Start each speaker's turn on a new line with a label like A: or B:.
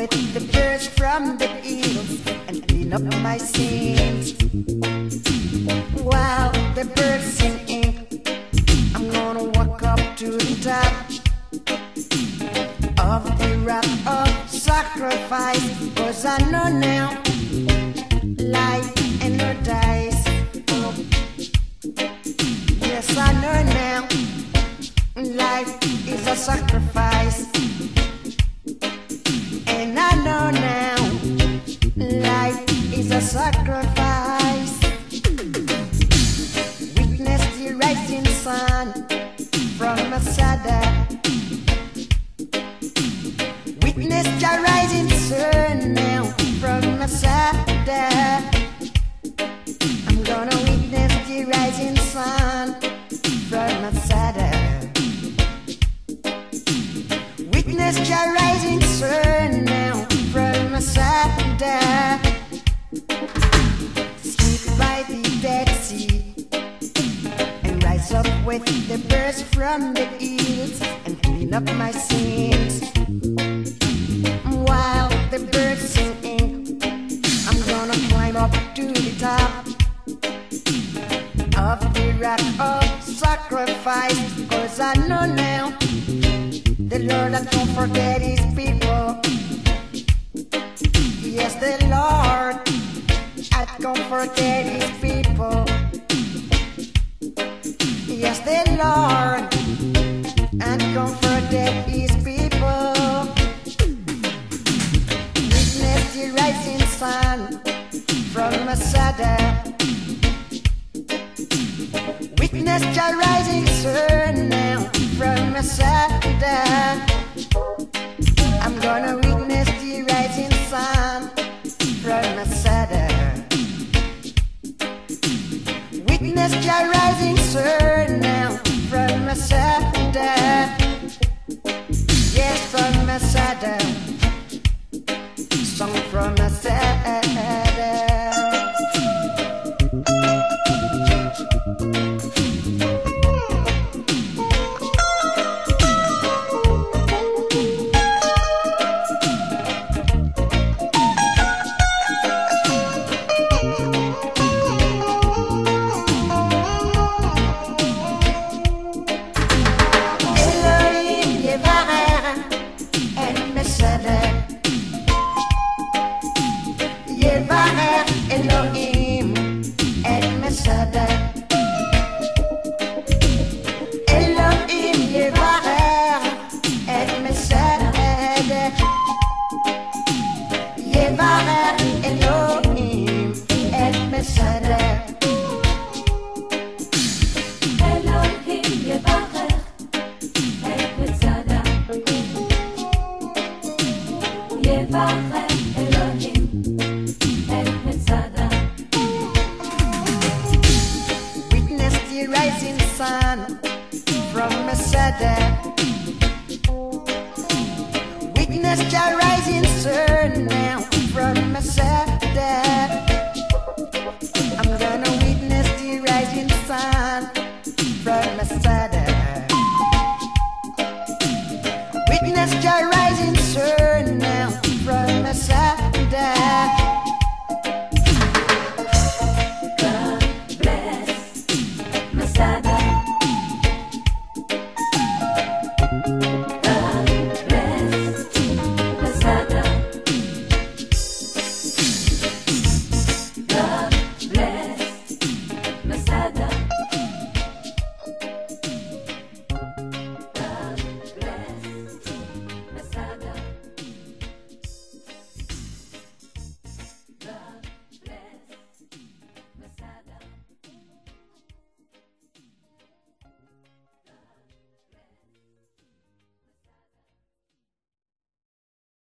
A: with the birds from the hills and clean up my sins. While the birds singing, I'm gonna walk up to the top of the rock of sacrifice. Cause I know now life and no dice. Yes, I know now life is a sacrifice. Sacrifice. Witness the rising sun from Masada. Witness the rising sun now from Masada. I'm gonna witness the rising sun from Masada. Witness the rising sun now from Masada. Sleep by the Sea and rise up with the birds from the hills and clean up my sins. While the birds singing, I'm gonna climb up to the top of the rock of sacrifice. Cause I know now the Lord don't forget his people. Forget his people. Yes, the Lord I don't his people. Witness the rising sun from Masada. Witness the rising sun now from Masada. Witness the rising sun from Masada. Witness the rising sun now from Masada. Witness the